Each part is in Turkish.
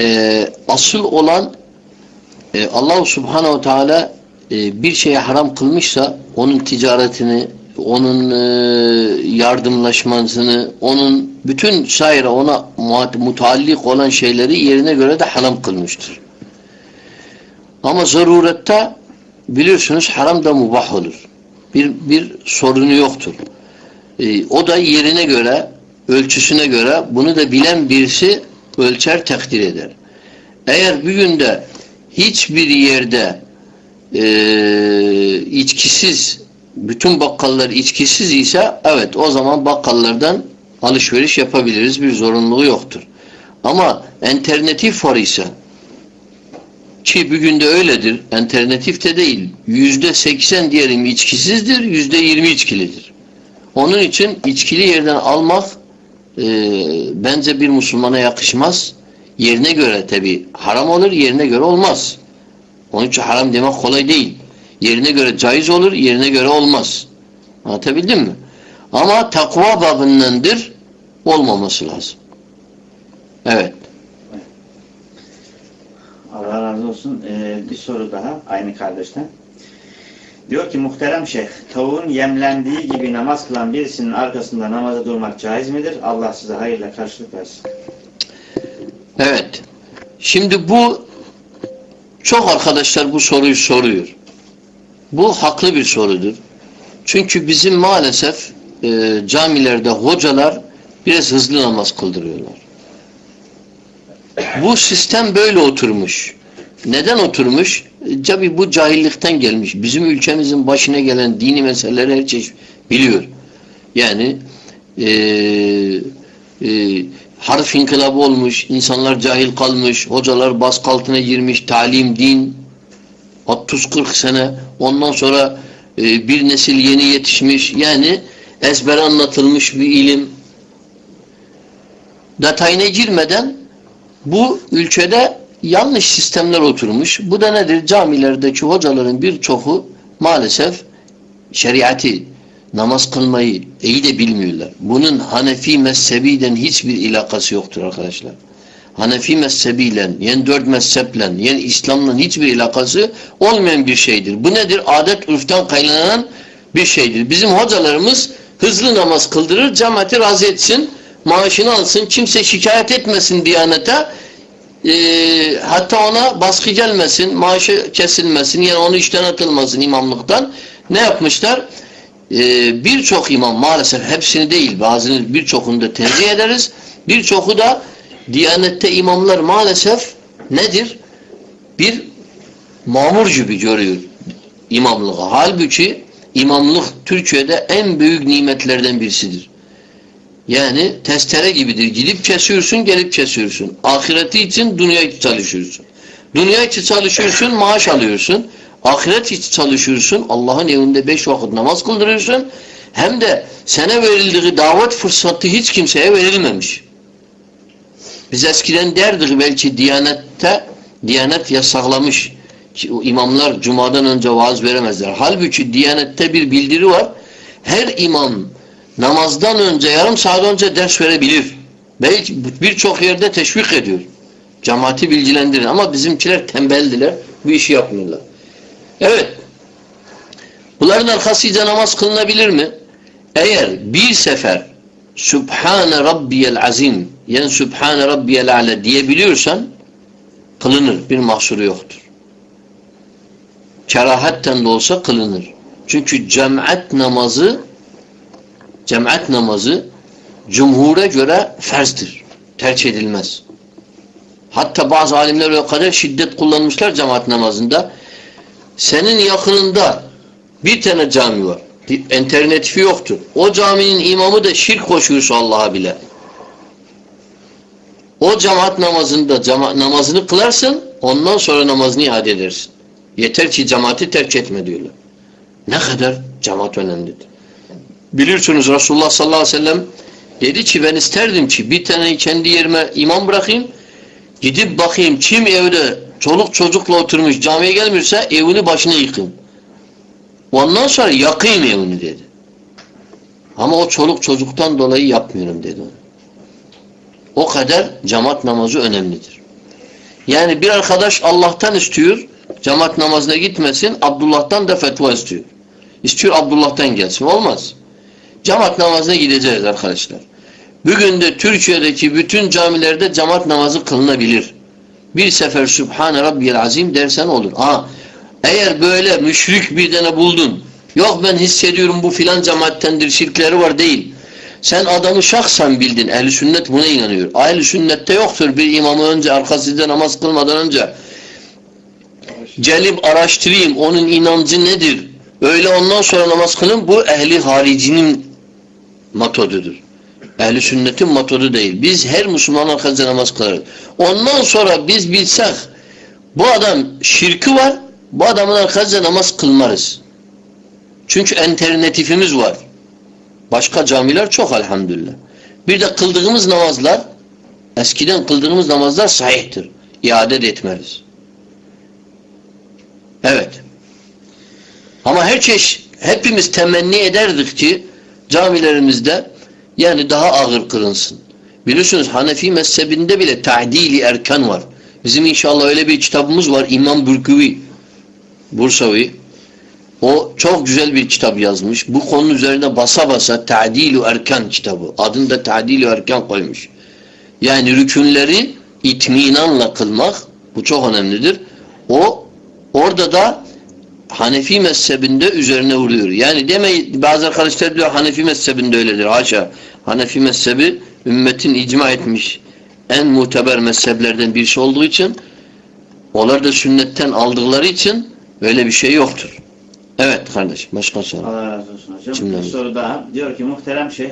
e, asıl olan e, Allah Subhanahu Teala e, bir şeye haram kılmışsa onun ticaretini, onun e, yardımlaşmasını, onun bütün şaire ona mutallik olan şeyleri yerine göre de haram kılmıştır. Ama zarurette biliyorsunuz haram da mubah olur. Bir, bir sorunu yoktur. E, o da yerine göre, ölçüsüne göre bunu da bilen birisi ölçer, takdir eder. Eğer bir günde hiçbir yerde e, içkisiz bütün bakkallar içkisiz ise evet o zaman bakkallardan alışveriş yapabiliriz. Bir zorunluluğu yoktur. Ama alternatif var ise ki bugün de öyledir. Alternatif de değil. Yüzde seksen diyelim içkisizdir. Yüzde yirmi içkilidir. Onun için içkili yerden almak e, bence bir Müslümana yakışmaz. Yerine göre tabi haram olur, yerine göre olmaz. Onun için haram demek kolay değil. Yerine göre caiz olur, yerine göre olmaz. Anlatabildim mi? Ama takva babındandır, olmaması lazım. Evet. Allah razı olsun. Ee, bir soru daha aynı kardeşten. Diyor ki muhterem şeyh, tavuğun yemlendiği gibi namaz kılan birisinin arkasında namaza durmak caiz midir? Allah size hayırla karşılık versin. Evet. Şimdi bu çok arkadaşlar bu soruyu soruyor. Bu haklı bir sorudur. Çünkü bizim maalesef e, camilerde hocalar biraz hızlı namaz kıldırıyorlar. Bu sistem böyle oturmuş. Neden oturmuş? Tabi bu cahillikten gelmiş. Bizim ülkemizin başına gelen dini meseleleri her şey biliyor. Yani e, e, harf inkılabı olmuş, insanlar cahil kalmış, hocalar baskı altına girmiş, talim, din 30-40 sene ondan sonra e, bir nesil yeni yetişmiş. Yani ezbere anlatılmış bir ilim. Detayına girmeden bu ülkede yanlış sistemler oturmuş. Bu da nedir? Camilerdeki hocaların birçoğu maalesef şeriatı, namaz kılmayı iyi de bilmiyorlar. Bunun Hanefi mezhebiyle hiçbir ilakası yoktur arkadaşlar. Hanefi mezhebiyle, yani dört mezheple, yani İslam'la hiçbir ilakası olmayan bir şeydir. Bu nedir? Adet ürften kaynanan bir şeydir. Bizim hocalarımız hızlı namaz kıldırır, cemaati razı etsin, maaşını alsın, kimse şikayet etmesin diyanete, e, hatta ona baskı gelmesin, maaşı kesilmesin, yani onu işten atılmasın imamlıktan. Ne yapmışlar? Ee, birçok imam maalesef hepsini değil bazını birçokunu da tenzih ederiz. Birçoku da Diyanette imamlar maalesef nedir? Bir mamur gibi görüyor imamlığı. Halbuki imamlık Türkiye'de en büyük nimetlerden birisidir. Yani testere gibidir. Gidip kesiyorsun, gelip kesiyorsun. Ahireti için dünya için çalışıyorsun. Dünya için çalışıyorsun, maaş alıyorsun. Ahiret için çalışıyorsun. Allah'ın evinde beş vakit namaz kıldırıyorsun. Hem de sana verildiği davet fırsatı hiç kimseye verilmemiş. Biz eskiden derdik belki Diyanet'te Diyanet yasaklamış. İmamlar Cuma'dan önce vaaz veremezler. Halbuki Diyanet'te bir bildiri var. Her imam namazdan önce yarım saat önce ders verebilir. Belki birçok yerde teşvik ediyor. Cemaati bilgilendirin. Ama bizimkiler tembeldiler. Bu işi yapmıyorlar. Evet. Bunların arkasıyla namaz kılınabilir mi? Eğer bir sefer Sübhane Rabbiyel Azim yani Sübhane Rabbiyel Ale diyebiliyorsan kılınır. Bir mahsuru yoktur. Kerahatten de olsa kılınır. Çünkü cemaat namazı cemaat namazı cumhura göre ferzdir. Tercih edilmez. Hatta bazı alimler o kadar şiddet kullanmışlar cemaat namazında. Senin yakınında bir tane cami var. İnternetifi yoktur. O caminin imamı da şirk koşuyorsa Allah'a bile. O cemaat namazında cema namazını kılarsın ondan sonra namazını iade edersin. Yeter ki cemaati terk etme diyorlar. Ne kadar cemaat önemlidir. Biliyorsunuz Resulullah sallallahu aleyhi ve sellem dedi ki ben isterdim ki bir tane kendi yerime imam bırakayım gidip bakayım kim evde çoluk çocukla oturmuş camiye gelmiyorsa evini başına yıkayım. Ondan sonra yakayım evini dedi. Ama o çoluk çocuktan dolayı yapmıyorum dedi. O kadar cemaat namazı önemlidir. Yani bir arkadaş Allah'tan istiyor, cemaat namazına gitmesin, Abdullah'tan da fetva istiyor. İstiyor Abdullah'tan gelsin. Olmaz. Cemaat namazına gideceğiz arkadaşlar. Bugün de Türkiye'deki bütün camilerde cemaat namazı kılınabilir. Bir sefer Sübhane Rabbiyel Azim dersen olur. Ha, eğer böyle müşrik bir tane buldun, yok ben hissediyorum bu filan cemaattendir, şirkleri var değil. Sen adamı şahsen bildin. Ehl-i sünnet buna inanıyor. Ehl-i sünnette yoktur bir imamı önce arkasında namaz kılmadan önce gelip araştırayım onun inancı nedir? Öyle ondan sonra namaz kılın bu ehli haricinin metodudur. Ehli sünnetin metodu değil. Biz her Müslüman arkasında namaz kılarız. Ondan sonra biz bilsek bu adam şirki var bu adamın arkasında namaz kılmarız. Çünkü alternatifimiz var. Başka camiler çok elhamdülillah. Bir de kıldığımız namazlar eskiden kıldığımız namazlar sahihtir. İade de etmeliyiz. Evet. Ama her çeşit hepimiz temenni ederdik ki camilerimizde yani daha ağır kılınsın. Biliyorsunuz Hanefi mezhebinde bile ta'dili erken var. Bizim inşallah öyle bir kitabımız var. İmam Bürküvi Bursavi. O çok güzel bir kitap yazmış. Bu konunun üzerine basa basa ta'dilu erken kitabı. Adını da ta'dilu erken koymuş. Yani rükünleri itminanla kılmak bu çok önemlidir. O orada da Hanefi mezhebinde üzerine vuruyor. Yani demeyin bazı arkadaşlar diyor Hanefi mezhebinde öyledir. Haşa. Hanefi mezhebi ümmetin icma etmiş en muteber mezheplerden birisi olduğu için onlar da sünnetten aldıkları için öyle bir şey yoktur. Evet kardeşim başka soru. Allah razı olsun hocam. Bir soru daha. Diyor ki muhterem şeyh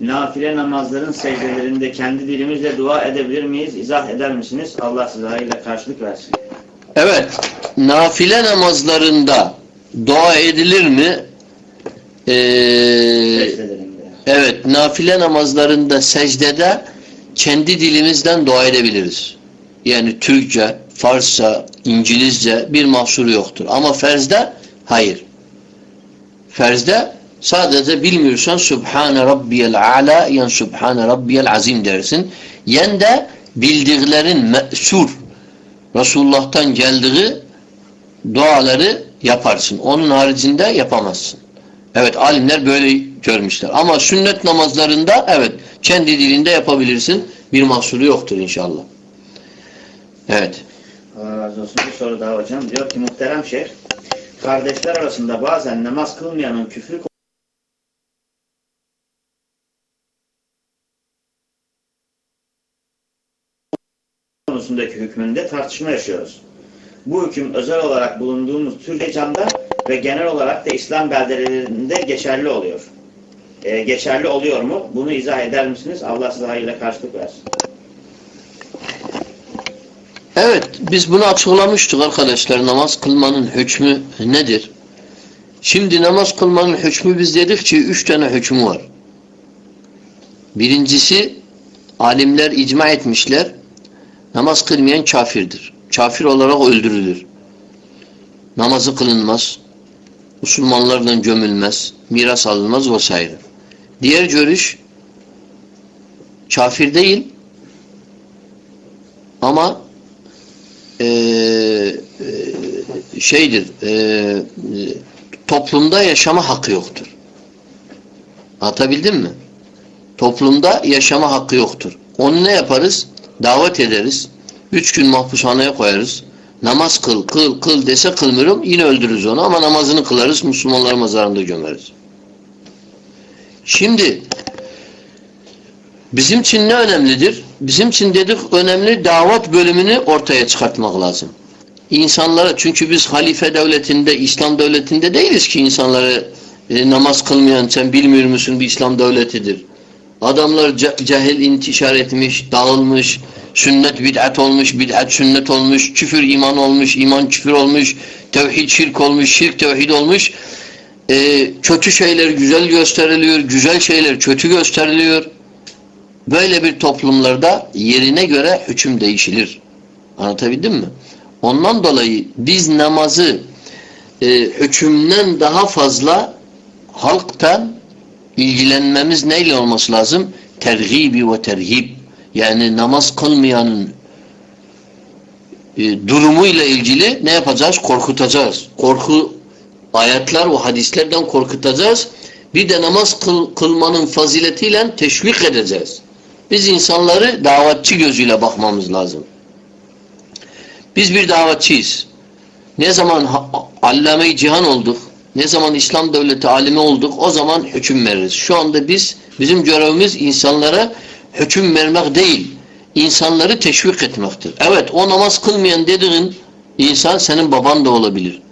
nafile namazların secdelerinde kendi dilimizle dua edebilir miyiz? İzah eder misiniz? Allah size hayırla karşılık versin. Evet nafile namazlarında dua edilir mi? Ee, evet nafile namazlarında secdede kendi dilimizden dua edebiliriz. Yani Türkçe, Farsça, İngilizce bir mahsuru yoktur. Ama ferzde hayır. Ferzde sadece bilmiyorsan Subhane Rabbiyel Ala yani Subhane Rabbiyel Azim dersin. Yen de bildiklerin me'sur Resulullah'tan geldiği duaları yaparsın. Onun haricinde yapamazsın. Evet alimler böyle görmüşler. Ama sünnet namazlarında evet kendi dilinde yapabilirsin. Bir mahsuru yoktur inşallah. Evet. Allah razı olsun. Bir soru daha hocam. Diyor ki muhterem şeyh kardeşler arasında bazen namaz kılmayanın küfür konusundaki hükmünde tartışma yaşıyoruz. Bu hüküm özel olarak bulunduğumuz Türkiye camda ve genel olarak da İslam beldelerinde geçerli oluyor. Ee, geçerli oluyor mu? Bunu izah eder misiniz? Allah size hayırla karşılık versin. Evet biz bunu açıklamıştık arkadaşlar. Namaz kılmanın hükmü nedir? Şimdi namaz kılmanın hükmü biz dedik ki üç tane hükmü var. Birincisi alimler icma etmişler. Namaz kılmayan kafirdir. Kafir olarak öldürülür. Namazı kılınmaz. Müslümanlardan gömülmez. Miras alınmaz vesaire. Diğer görüş kafir değil ama e, e, şeydir e, toplumda yaşama hakkı yoktur. Anlatabildim mi? Toplumda yaşama hakkı yoktur. Onu ne yaparız? Davet ederiz. Üç gün mahpushaneye koyarız. Namaz kıl, kıl, kıl dese kılmıyorum. Yine öldürürüz onu ama namazını kılarız. Müslümanlar mezarında gömeriz. Şimdi bizim için ne önemlidir? Bizim için dedik önemli davet bölümünü ortaya çıkartmak lazım. İnsanlara çünkü biz halife devletinde, İslam devletinde değiliz ki insanları e, namaz kılmayan sen bilmiyor musun bir İslam devletidir. Adamlar ce cehil intişar etmiş, dağılmış, sünnet bid'at olmuş, bid'at sünnet olmuş, küfür iman olmuş, iman küfür olmuş, tevhid şirk olmuş, şirk tevhid olmuş. E, kötü şeyler güzel gösteriliyor, güzel şeyler kötü gösteriliyor. Böyle bir toplumlarda yerine göre hüküm değişilir. Anlatabildim mi? Ondan dolayı biz namazı e, hükümden daha fazla halktan ilgilenmemiz neyle olması lazım? Tergibi ve terhib. Yani namaz kılmayanın e, durumuyla ilgili ne yapacağız? Korkutacağız. Korku ayetler ve hadislerden korkutacağız. Bir de namaz kıl, kılmanın faziletiyle teşvik edeceğiz. Biz insanları davetçi gözüyle bakmamız lazım. Biz bir davetçiyiz. Ne zaman allame-i cihan olduk, ne zaman İslam devleti alimi olduk, o zaman hüküm veririz. Şu anda biz, bizim görevimiz insanlara hüküm vermek değil, insanları teşvik etmektir. Evet, o namaz kılmayan dediğin insan senin baban da olabilir.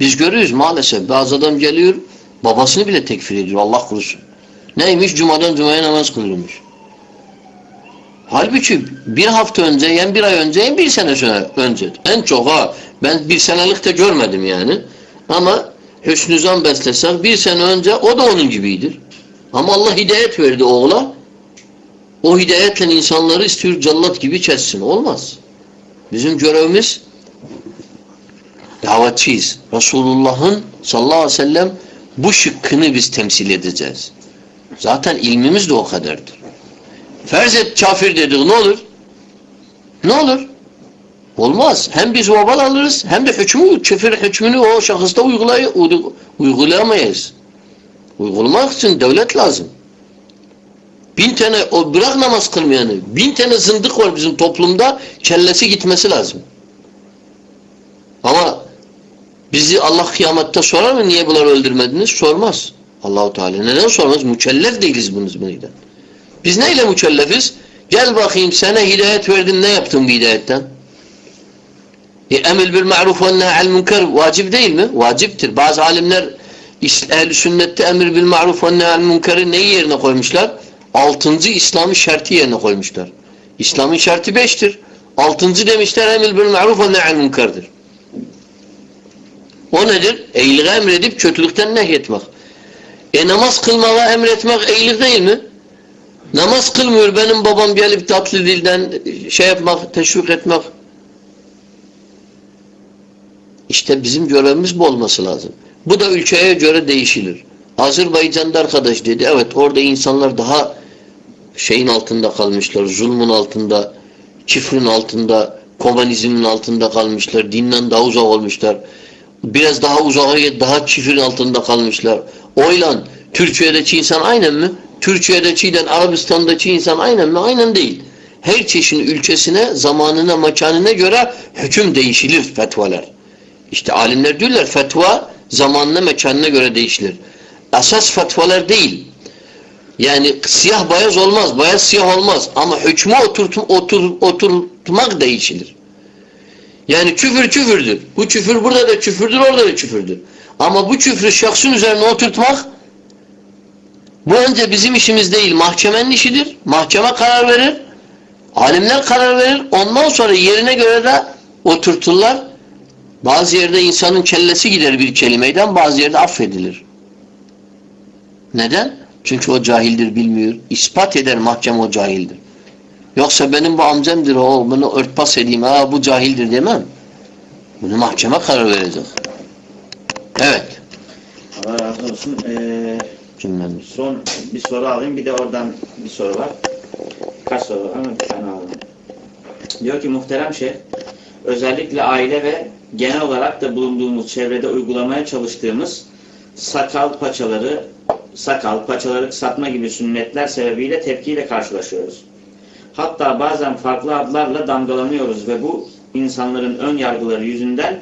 Biz görüyoruz maalesef bazı adam geliyor, babasını bile tekfir ediyor Allah korusun. Neymiş? Cumadan cumaya namaz kılıyormuş. Halbuki bir hafta önce, yani bir ay önce, yani bir sene sonra önce. En çok ha. Ben bir senelik de görmedim yani. Ama Hüsnü Zan beslesek bir sene önce o da onun gibidir. Ama Allah hidayet verdi oğula. O hidayetle insanları istiyor cellat gibi kessin. Olmaz. Bizim görevimiz davetçiyiz. Resulullah'ın sallallahu aleyhi ve sellem bu şıkkını biz temsil edeceğiz. Zaten ilmimiz de o kadardır. Farz et kafir dedik ne olur? Ne olur? Olmaz. Hem biz vebal alırız hem de hükmü, küfür hükmünü o şahısta uygulay uygulayamayız. Uygulamak için devlet lazım. Bin tane, o bırak namaz kılmayanı, bin tane zındık var bizim toplumda, kellesi gitmesi lazım. Ama bizi Allah kıyamette sorar mı niye bunları öldürmediniz? Sormaz. Allahu Teala. Neden sormaz? Mükellef değiliz bunun bununla. Biz neyle mükellefiz? Gel bakayım sana hidayet verdim ne yaptın bu hidayetten? E, emir bil ma'ruf ve nehy'al münker vacip değil mi? Vaciptir. Bazı alimler ehl sünnette emir bil ma'ruf ve nehy'al münkeri neyi yerine koymuşlar? Altıncı İslam'ı şartı yerine koymuşlar. İslam'ın şartı beştir. Altıncı demişler emir bil ma'ruf ve nehy'al münkerdir. O nedir? İyiliği emredip kötülükten nehyetmek. E namaz kılmaya emretmek iyilik değil mi? Namaz kılmıyor benim babam gelip tatlı dilden şey yapmak, teşvik etmek. İşte bizim görevimiz bu olması lazım. Bu da ülkeye göre değişilir. Azerbaycan'da arkadaş dedi. Evet orada insanlar daha şeyin altında kalmışlar. Zulmün altında, küfrün altında, komünizmin altında kalmışlar. Dinden daha uzak olmuşlar. Biraz daha uzağa daha küfrün altında kalmışlar. Oyla Türkiye'deki insan aynen mi? Türkiye'dekiyle Arabistan'daki insan aynen mi? Aynen değil. Her çeşin ülkesine, zamanına, mekanına göre hüküm değişilir fetvalar. İşte alimler diyorlar fetva zamanına, mekanına göre değişilir. Esas fetvalar değil. Yani siyah beyaz olmaz, beyaz siyah olmaz. Ama hükmü oturt, otur, oturtmak değişilir. Yani küfür küfürdür. Bu küfür burada da küfürdür, orada da küfürdür. Ama bu küfrü şahsın üzerine oturtmak bu önce bizim işimiz değil, mahkemenin işidir. Mahkeme karar verir. Alimler karar verir. Ondan sonra yerine göre de oturturlar. Bazı yerde insanın kellesi gider bir kelimeyden, bazı yerde affedilir. Neden? Çünkü o cahildir, bilmiyor. İspat eder mahkeme o cahildir. Yoksa benim bu amcamdır, o bunu örtbas edeyim, ha bu cahildir demem. Bunu mahkeme karar verecek. Evet. Allah razı olsun. Ee, Cümlemiz. son bir soru alayım. Bir de oradan bir soru var. Kaç soru var ama bir tane alalım. Diyor ki muhterem şey özellikle aile ve genel olarak da bulunduğumuz çevrede uygulamaya çalıştığımız sakal paçaları sakal paçaları kısaltma gibi sünnetler sebebiyle tepkiyle karşılaşıyoruz. Hatta bazen farklı adlarla damgalanıyoruz ve bu insanların ön yargıları yüzünden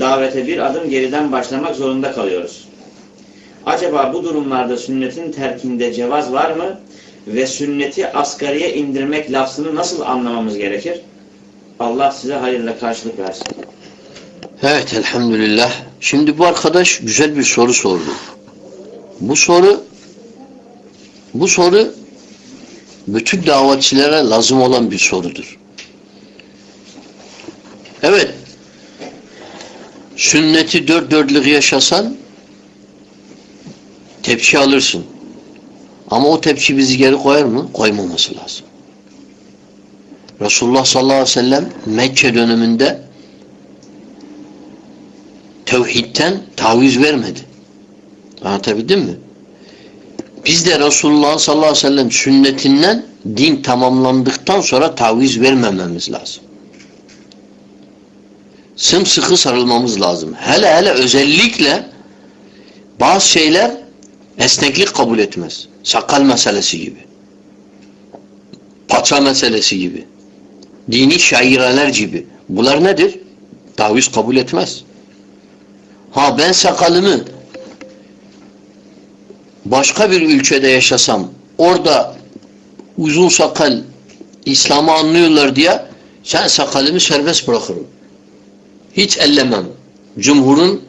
davete bir adım geriden başlamak zorunda kalıyoruz. Acaba bu durumlarda sünnetin terkinde cevaz var mı? Ve sünneti asgariye indirmek lafzını nasıl anlamamız gerekir? Allah size hayırla karşılık versin. Evet elhamdülillah. Şimdi bu arkadaş güzel bir soru sordu. Bu soru bu soru bütün davetçilere lazım olan bir sorudur. Evet sünneti dört dörtlük yaşasan tepki alırsın. Ama o tepki bizi geri koyar mı? Koymaması lazım. Resulullah sallallahu aleyhi ve sellem Mekke döneminde tevhidten taviz vermedi. Anlatabildim mi? Biz de Resulullah sallallahu aleyhi ve sellem sünnetinden din tamamlandıktan sonra taviz vermememiz lazım. sımsıkı sarılmamız lazım. Hele hele özellikle bazı şeyler esneklik kabul etmez. Sakal meselesi gibi. Paça meselesi gibi. Dini şaireler gibi. Bunlar nedir? Taviz kabul etmez. Ha ben sakalımı başka bir ülkede yaşasam orada uzun sakal İslam'ı anlıyorlar diye sen sakalımı serbest bırakırım. Hiç ellemem. Cumhurun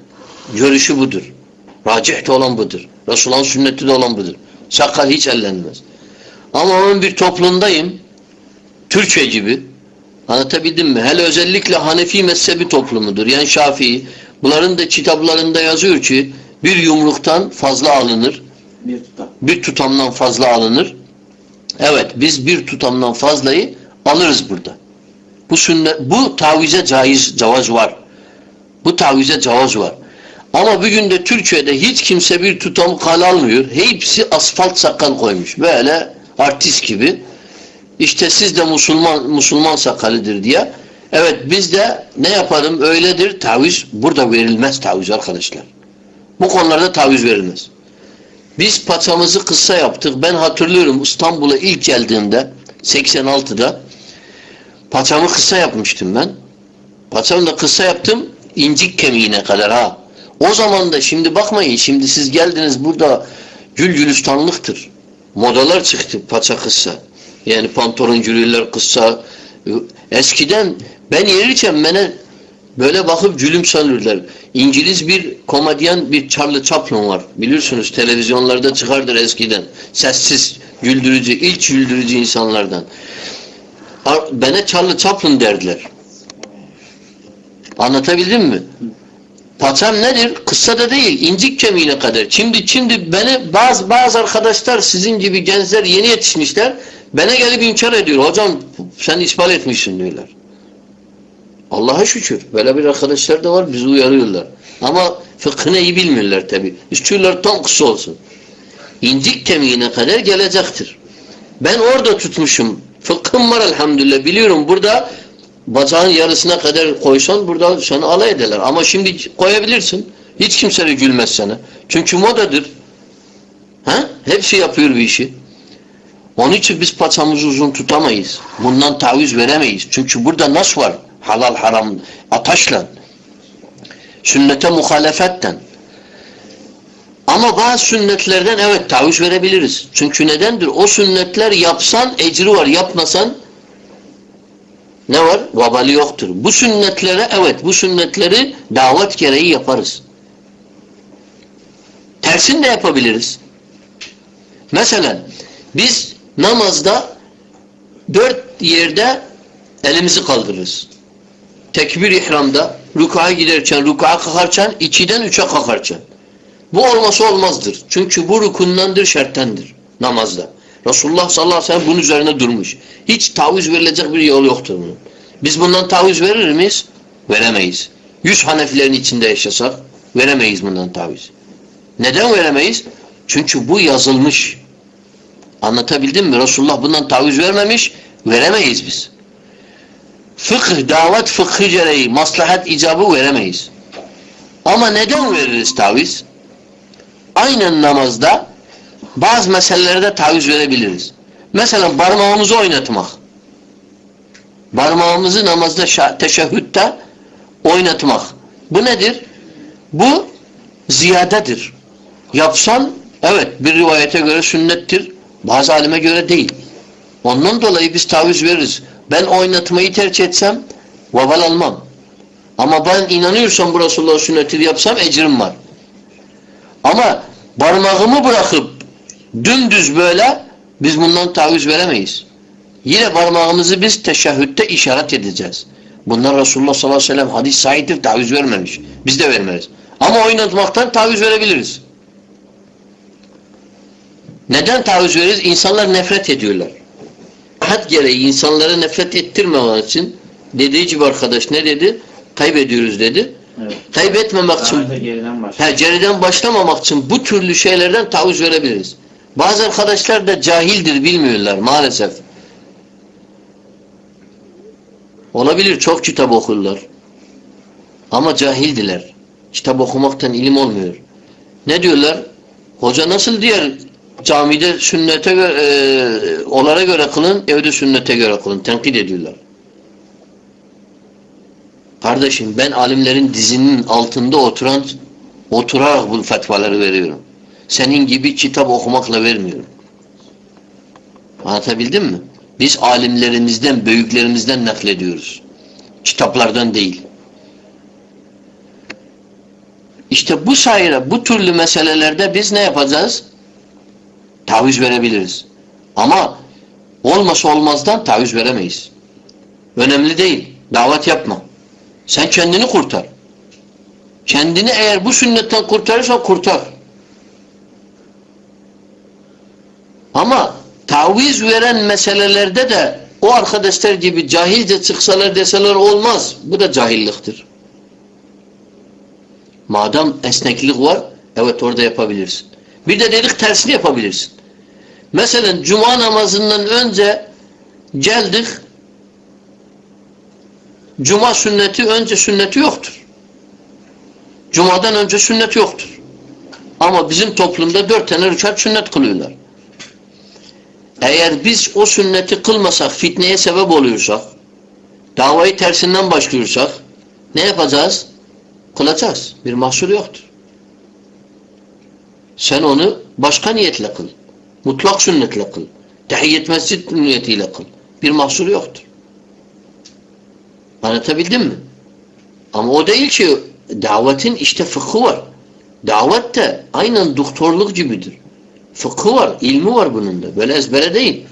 görüşü budur. Racih de olan budur. Resulullah'ın sünneti de olan budur. Sakal hiç ellenmez. Ama ben bir toplumdayım. Türkiye gibi. Anlatabildim mi? Hele özellikle Hanefi mezhebi toplumudur. Yani Şafii. Bunların da kitaplarında yazıyor ki bir yumruktan fazla alınır. Bir tutam. Bir tutamdan fazla alınır. Evet biz bir tutamdan fazlayı alırız burada. Bu sünnet, bu tavize caiz, cavaz var. Bu tavize cavaz var. Ama bugün de Türkiye'de hiç kimse bir tutam kal almıyor. Hepsi asfalt sakal koymuş. Böyle artist gibi. İşte siz de Müslüman, Müslüman sakalıdır diye. Evet biz de ne yapalım öyledir. Taviz burada verilmez taviz arkadaşlar. Bu konularda taviz verilmez. Biz paçamızı kısa yaptık. Ben hatırlıyorum İstanbul'a ilk geldiğimde 86'da paçamı kısa yapmıştım ben. Paçamı da kısa yaptım incik kemiğine kadar ha. O zaman da şimdi bakmayın şimdi siz geldiniz burada gül gülistanlıktır. Modalar çıktı paça kısa. Yani pantoloncülüler kısa. Eskiden ben yerirken bana böyle bakıp gülüm sanırlar. İngiliz bir komedyen bir Charlie Chaplin var. Biliyorsunuz televizyonlarda çıkardır eskiden. Sessiz, güldürücü, ilk güldürücü insanlardan. Bana Charlie Chaplin derdiler. Anlatabildim mi? Paçam nedir? Kısa da değil, incik kemiğine kadar. Şimdi şimdi beni bazı bazı arkadaşlar sizin gibi gençler yeni yetişmişler. Bana gelip inkar ediyor. Hocam sen ispat etmişsin diyorlar. Allah'a şükür. Böyle bir arkadaşlar da var. Bizi uyarıyorlar. Ama fıkhını iyi bilmiyorlar tabi. İstiyorlar tam kısa olsun. İncik kemiğine kadar gelecektir. Ben orada tutmuşum. Fıkhım var elhamdülillah. Biliyorum burada bacağın yarısına kadar koysan burada seni alay ederler. Ama şimdi koyabilirsin. Hiç kimse de gülmez sana. Çünkü modadır. Ha? Hepsi yapıyor bir işi. Onun için biz paçamızı uzun tutamayız. Bundan taviz veremeyiz. Çünkü burada nas var. Halal haram ataşla. Sünnete muhalefetten. Ama bazı sünnetlerden evet taviz verebiliriz. Çünkü nedendir? O sünnetler yapsan ecri var. Yapmasan ne var? Vabali yoktur. Bu sünnetlere evet bu sünnetleri davet gereği yaparız. Tersini de yapabiliriz. Mesela biz namazda dört yerde elimizi kaldırırız. Tekbir ihramda rükûa giderken, rükûa kalkarken, ikiden üçe kalkarken. Bu olması olmazdır. Çünkü bu rukundandır, şerttendir namazda. Resulullah sallallahu aleyhi ve sellem bunun üzerine durmuş. Hiç taviz verilecek bir yol yoktur bunun. Biz bundan taviz verir miyiz? Veremeyiz. Yüz Hanefilerin içinde yaşasak veremeyiz bundan taviz. Neden veremeyiz? Çünkü bu yazılmış. Anlatabildim mi? Resulullah bundan taviz vermemiş. Veremeyiz biz. Fıkıh, davet fıkhı gereği maslahat icabı veremeyiz. Ama neden veririz taviz? Aynen namazda bazı meselelerde taviz verebiliriz. Mesela parmağımızı oynatmak. Parmağımızı namazda teşehhütte oynatmak. Bu nedir? Bu ziyadedir. Yapsan evet bir rivayete göre sünnettir. Bazı alime göre değil. Ondan dolayı biz taviz veririz. Ben oynatmayı tercih etsem vaval almam. Ama ben inanıyorsam bu Resulullah sünneti yapsam ecrim var. Ama parmağımı bırakıp dümdüz böyle biz bundan taviz veremeyiz. Yine parmağımızı biz teşehhütte işaret edeceğiz. Bunlar Resulullah sallallahu aleyhi ve sellem hadis sahiptir taviz vermemiş. Biz de vermeyiz. Ama oynatmaktan taviz verebiliriz. Neden taviz veririz? İnsanlar nefret ediyorlar. Had gereği insanlara nefret ettirmemek için dediği gibi arkadaş ne dedi? Kaybediyoruz dedi. Evet. Kaybetmemek için Davete geriden. He, geriden başlamamak için bu türlü şeylerden taviz verebiliriz. Bazı arkadaşlar da cahildir bilmiyorlar maalesef. Olabilir çok kitap okurlar. Ama cahildiler. Kitap okumaktan ilim olmuyor. Ne diyorlar? Hoca nasıl diğer camide sünnete göre, e, onlara göre kılın, evde sünnete göre kılın. Tenkit ediyorlar. Kardeşim ben alimlerin dizinin altında oturan oturarak bu fetvaları veriyorum. Senin gibi kitap okumakla vermiyorum. Anlatabildim mi? Biz alimlerimizden, büyüklerimizden naklediyoruz. Kitaplardan değil. İşte bu sayede, bu türlü meselelerde biz ne yapacağız? Taviz verebiliriz. Ama olmasa olmazdan taviz veremeyiz. Önemli değil. Davet yapma. Sen kendini kurtar. Kendini eğer bu sünnetten kurtarırsan kurtar. Ama taviz veren meselelerde de o arkadaşlar gibi cahilce çıksalar deseler olmaz. Bu da cahilliktir. Madem esneklik var, evet orada yapabilirsin. Bir de dedik tersini yapabilirsin. Mesela cuma namazından önce geldik, cuma sünneti önce sünneti yoktur. Cumadan önce sünnet yoktur. Ama bizim toplumda dört tane rükat sünnet kılıyorlar. Eğer biz o sünneti kılmasak, fitneye sebep oluyorsak, davayı tersinden başlıyorsak, ne yapacağız? Kılacağız. Bir mahsur yoktur. Sen onu başka niyetle kıl. Mutlak sünnetle kıl. Tehiyyet mescid niyetiyle kıl. Bir mahsur yoktur. Anlatabildim mi? Ama o değil ki davetin işte fıkhı var. Davet de aynen doktorluk gibidir. Fıkhı var, ilmi var bunun da. Böyle ezbere değil.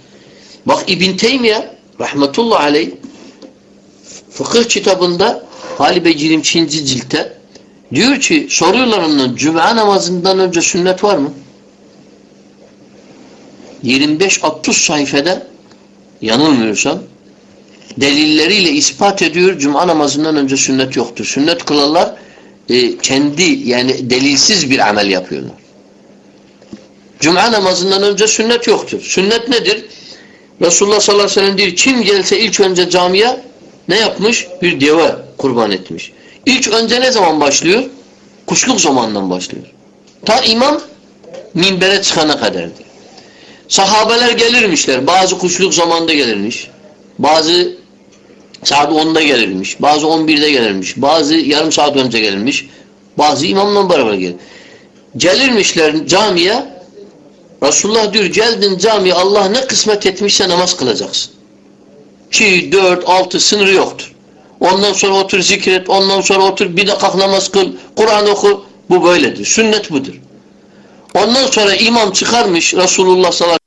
Bak İbn Teymiye rahmetullah aleyh fıkıh kitabında Halibe 20. ciltte diyor ki soruyorlar ondan cuma namazından önce sünnet var mı? 25-60 sayfada yanılmıyorsam delilleriyle ispat ediyor cuma namazından önce sünnet yoktur. Sünnet kılanlar e, kendi yani delilsiz bir amel yapıyorlar. Cuma namazından önce sünnet yoktur. Sünnet nedir? Resulullah sallallahu aleyhi ve sellem diyor kim gelse ilk önce camiye ne yapmış? Bir deve kurban etmiş. İlk önce ne zaman başlıyor? Kuşluk zamanından başlıyor. Ta imam minbere çıkana kadardır. Sahabeler gelirmişler. Bazı kuşluk zamanında gelirmiş. Bazı saat 10'da gelirmiş. Bazı 11'de gelirmiş. Bazı yarım saat önce gelirmiş. Bazı imamla beraber gelir. Gelirmişler camiye Resulullah diyor geldin camiye Allah ne kısmet etmişse namaz kılacaksın. 2, 4, 6 sınırı yoktur. Ondan sonra otur zikret, ondan sonra otur bir de kalk namaz kıl, Kur'an oku. Bu böyledir. Sünnet budur. Ondan sonra imam çıkarmış Resulullah sallallahu